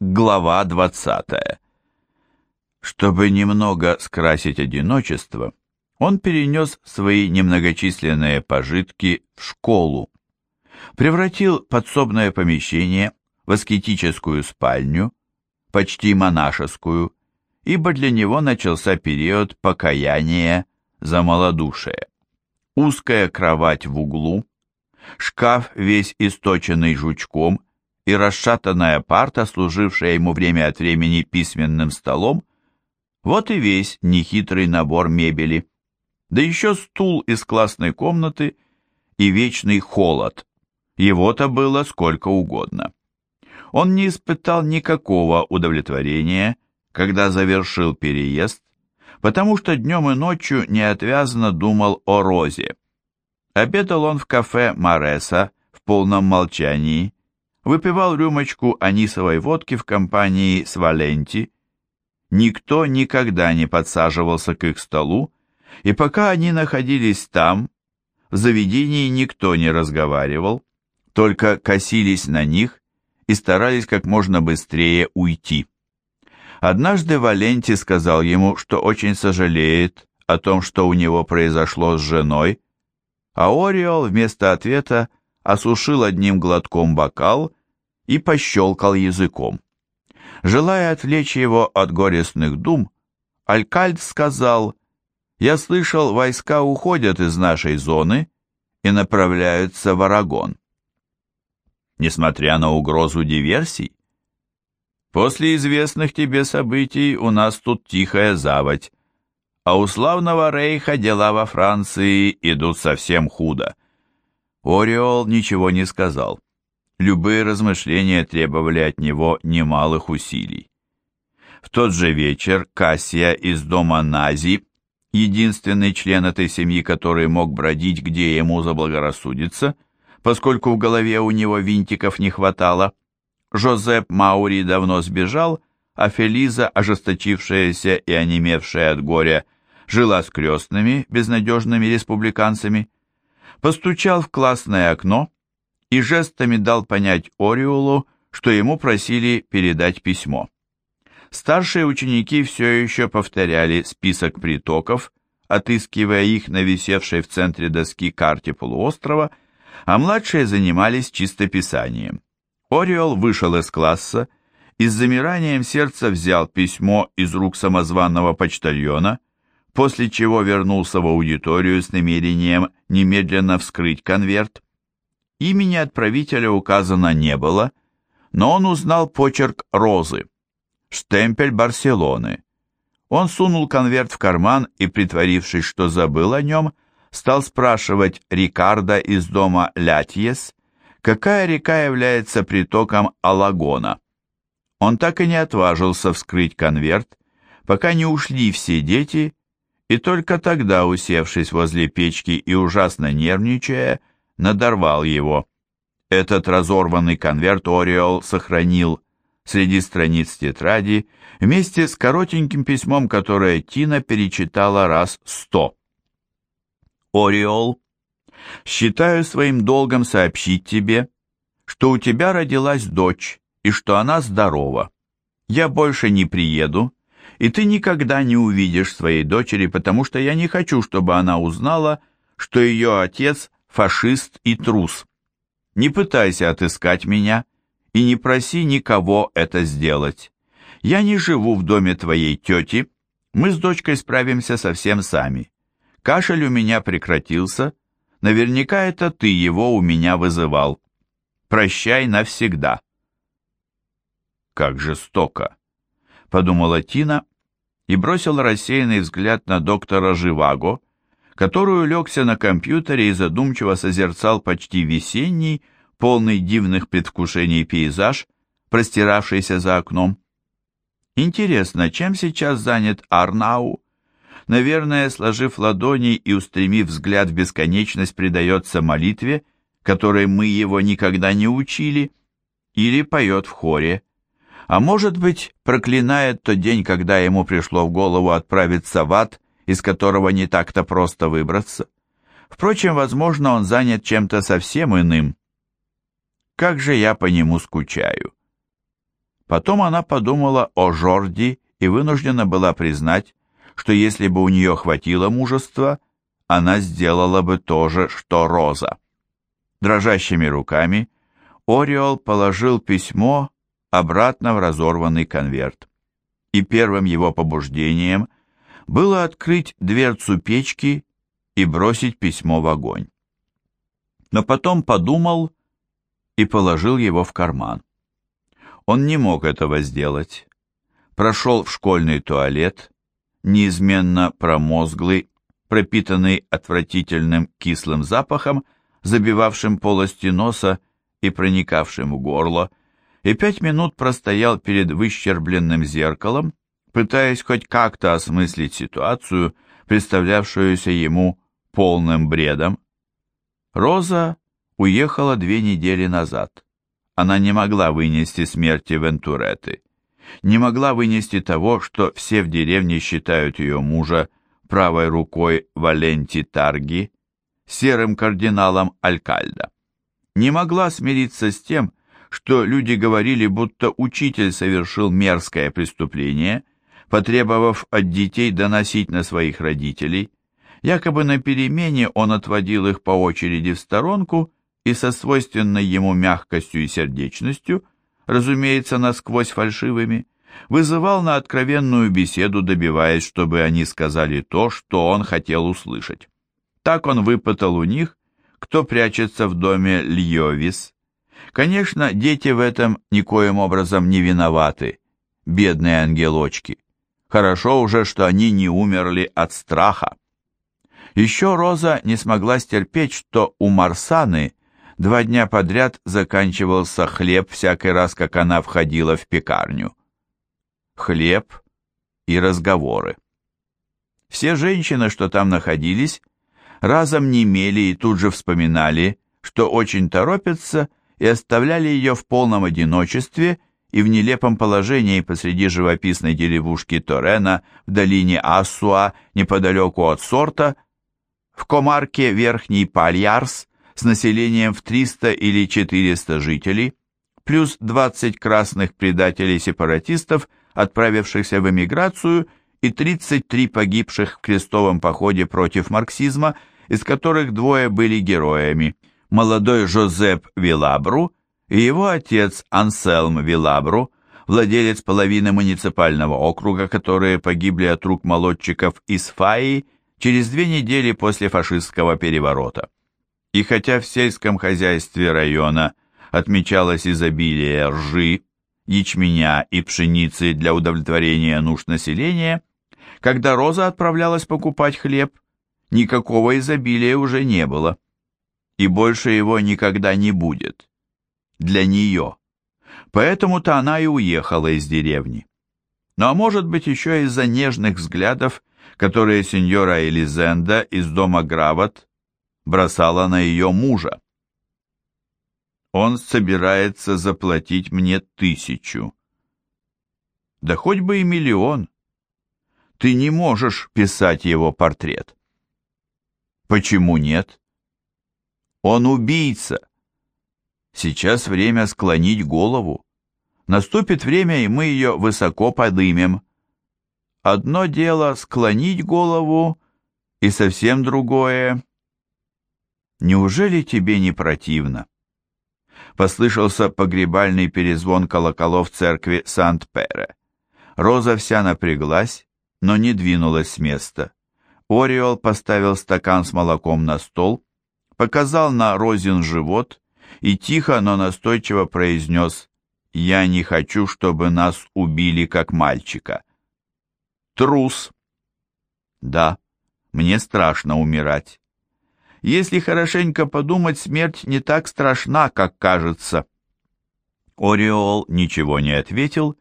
Глава 20. Чтобы немного скрасить одиночество, он перенес свои немногочисленные пожитки в школу, превратил подсобное помещение в аскетическую спальню, почти монашескую, ибо для него начался период покаяния за малодушие. Узкая кровать в углу, шкаф весь источенный жучком и расшатанная парта, служившая ему время от времени письменным столом, вот и весь нехитрый набор мебели. Да еще стул из классной комнаты и вечный холод. Его-то было сколько угодно. Он не испытал никакого удовлетворения, когда завершил переезд, потому что днем и ночью неотвязно думал о Розе. Обедал он в кафе Мареса в полном молчании, выпивал рюмочку анисовой водки в компании с Валенти. Никто никогда не подсаживался к их столу, и пока они находились там, в заведении никто не разговаривал, только косились на них и старались как можно быстрее уйти. Однажды Валенти сказал ему, что очень сожалеет о том, что у него произошло с женой, а Ориол вместо ответа осушил одним глотком бокал и пощелкал языком. Желая отвлечь его от горестных дум, Алькальд сказал, «Я слышал, войска уходят из нашей зоны и направляются в Арагон». Несмотря на угрозу диверсий, «После известных тебе событий у нас тут тихая заводь, а у славного Рейха дела во Франции идут совсем худо». Ориол ничего не сказал. Любые размышления требовали от него немалых усилий. В тот же вечер Кассия из дома Нази, единственный член этой семьи, который мог бродить, где ему заблагорассудится, поскольку в голове у него винтиков не хватало, Жозеп Маури давно сбежал, а Фелиза, ожесточившаяся и онемевшая от горя, жила с крестными, безнадежными республиканцами, постучал в классное окно, и жестами дал понять Ориулу, что ему просили передать письмо. Старшие ученики все еще повторяли список притоков, отыскивая их на висевшей в центре доски карте полуострова, а младшие занимались чистописанием. Ориол вышел из класса и с замиранием сердца взял письмо из рук самозванного почтальона, после чего вернулся в аудиторию с намерением немедленно вскрыть конверт. Имени отправителя указано не было, но он узнал почерк Розы. Штемпель Барселоны. Он сунул конверт в карман и, притворившись, что забыл о нем, стал спрашивать Рикардо из дома Лятьес, какая река является притоком Алагона. Он так и не отважился вскрыть конверт, пока не ушли все дети, и только тогда, усевшись возле печки и ужасно нервничая, надорвал его. Этот разорванный конверт Ориол сохранил среди страниц тетради вместе с коротеньким письмом, которое Тина перечитала раз сто. Ориол, считаю своим долгом сообщить тебе, что у тебя родилась дочь и что она здорова. Я больше не приеду, и ты никогда не увидишь своей дочери, потому что я не хочу, чтобы она узнала, что ее отец фашист и трус. Не пытайся отыскать меня и не проси никого это сделать. Я не живу в доме твоей тети, мы с дочкой справимся совсем сами. Кашель у меня прекратился, наверняка это ты его у меня вызывал. Прощай навсегда. Как жестоко, подумала Тина и бросила рассеянный взгляд на доктора Живаго, который улегся на компьютере и задумчиво созерцал почти весенний, полный дивных предвкушений пейзаж, простиравшийся за окном. Интересно, чем сейчас занят Арнау? Наверное, сложив ладони и устремив взгляд в бесконечность, предается молитве, которой мы его никогда не учили, или поет в хоре. А может быть, проклинает тот день, когда ему пришло в голову отправиться в ад из которого не так-то просто выбраться. Впрочем, возможно, он занят чем-то совсем иным. Как же я по нему скучаю. Потом она подумала о Жорди и вынуждена была признать, что если бы у нее хватило мужества, она сделала бы то же, что Роза. Дрожащими руками Ориол положил письмо обратно в разорванный конверт. И первым его побуждением было открыть дверцу печки и бросить письмо в огонь. Но потом подумал и положил его в карман. Он не мог этого сделать. Прошел в школьный туалет, неизменно промозглый, пропитанный отвратительным кислым запахом, забивавшим полости носа и проникавшим в горло, и пять минут простоял перед выщербленным зеркалом, пытаясь хоть как-то осмыслить ситуацию, представлявшуюся ему полным бредом. Роза уехала две недели назад. Она не могла вынести смерти Вентуреты, не могла вынести того, что все в деревне считают ее мужа правой рукой Валенти Тарги, серым кардиналом Алькальда. Не могла смириться с тем, что люди говорили, будто учитель совершил мерзкое преступление, потребовав от детей доносить на своих родителей. Якобы на перемене он отводил их по очереди в сторонку и со свойственной ему мягкостью и сердечностью, разумеется, насквозь фальшивыми, вызывал на откровенную беседу, добиваясь, чтобы они сказали то, что он хотел услышать. Так он выпытал у них, кто прячется в доме Льовис. Конечно, дети в этом никоим образом не виноваты, бедные ангелочки. Хорошо уже, что они не умерли от страха. Еще Роза не смогла стерпеть, что у Марсаны два дня подряд заканчивался хлеб всякий раз, как она входила в пекарню хлеб и разговоры. Все женщины, что там находились, разом немели и тут же вспоминали, что очень торопятся и оставляли ее в полном одиночестве и в нелепом положении посреди живописной деревушки Торена в долине Ассуа неподалеку от Сорта, в комарке Верхний Пальярс с населением в 300 или 400 жителей, плюс 20 красных предателей-сепаратистов отправившихся в эмиграцию, и 33 погибших в крестовом походе против марксизма, из которых двое были героями. Молодой Жозеп Вилабру и его отец Анселм Вилабру, владелец половины муниципального округа, которые погибли от рук молодчиков из Фаи через две недели после фашистского переворота. И хотя в сельском хозяйстве района отмечалось изобилие ржи, ячменя и пшеницы для удовлетворения нужд населения, когда Роза отправлялась покупать хлеб, никакого изобилия уже не было. И больше его никогда не будет. Для нее. Поэтому-то она и уехала из деревни. Ну а может быть еще из-за нежных взглядов, которые сеньора Элизенда из дома Грават бросала на ее мужа. Он собирается заплатить мне тысячу. Да хоть бы и миллион. Ты не можешь писать его портрет. Почему нет? Он убийца. Сейчас время склонить голову. Наступит время, и мы ее высоко подымем. Одно дело склонить голову, и совсем другое. Неужели тебе не противно? послышался погребальный перезвон колоколов церкви Сант-Пере. Роза вся напряглась, но не двинулась с места. Ориол поставил стакан с молоком на стол, показал на Розин живот и тихо, но настойчиво произнес «Я не хочу, чтобы нас убили, как мальчика». «Трус!» «Да, мне страшно умирать. Если хорошенько подумать, смерть не так страшна, как кажется. Ореол ничего не ответил,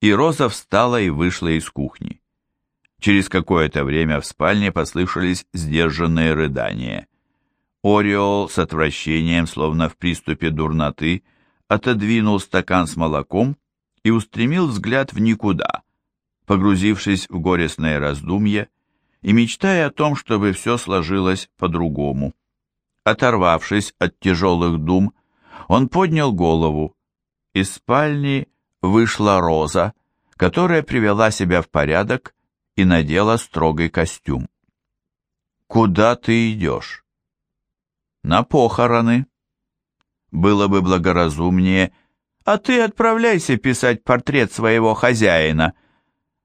и Роза встала и вышла из кухни. Через какое-то время в спальне послышались сдержанные рыдания. Ореол с отвращением, словно в приступе дурноты, отодвинул стакан с молоком и устремил взгляд в никуда, погрузившись в горестное раздумье, и мечтая о том, чтобы все сложилось по-другому. Оторвавшись от тяжелых дум, он поднял голову. Из спальни вышла Роза, которая привела себя в порядок и надела строгий костюм. «Куда ты идешь?» «На похороны». «Было бы благоразумнее, а ты отправляйся писать портрет своего хозяина»,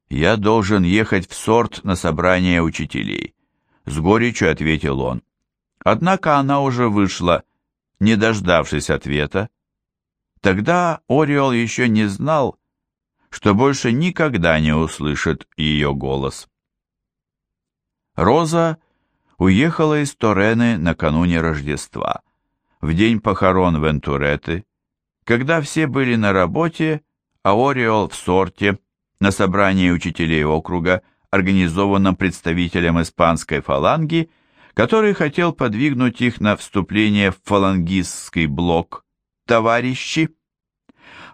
«Я должен ехать в сорт на собрание учителей», — с горечью ответил он. Однако она уже вышла, не дождавшись ответа. Тогда Ориол еще не знал, что больше никогда не услышит ее голос. Роза уехала из Торены накануне Рождества, в день похорон Вентуреты, когда все были на работе, а Ориол в сорте, на собрании учителей округа, организованном представителем испанской фаланги, который хотел подвигнуть их на вступление в фалангистский блок. Товарищи!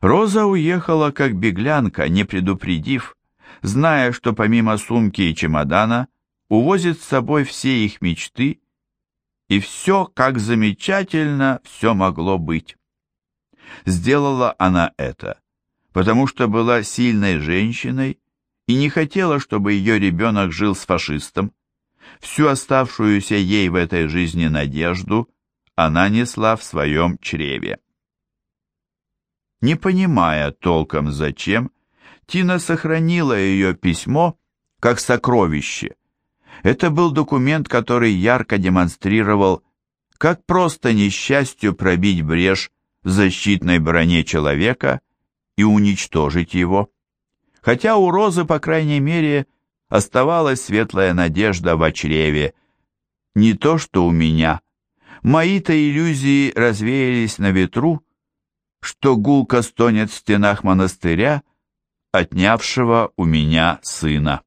Роза уехала как беглянка, не предупредив, зная, что помимо сумки и чемодана увозит с собой все их мечты, и все, как замечательно все могло быть. Сделала она это, потому что была сильной женщиной и не хотела, чтобы ее ребенок жил с фашистом. Всю оставшуюся ей в этой жизни надежду она несла в своем чреве. Не понимая толком зачем, Тина сохранила ее письмо как сокровище. Это был документ, который ярко демонстрировал, как просто несчастью пробить брешь в защитной броне человека и уничтожить его. Хотя у Розы, по крайней мере, оставалась светлая надежда в чреве. Не то, что у меня. Мои-то иллюзии развеялись на ветру, что гулко стонет в стенах монастыря, отнявшего у меня сына.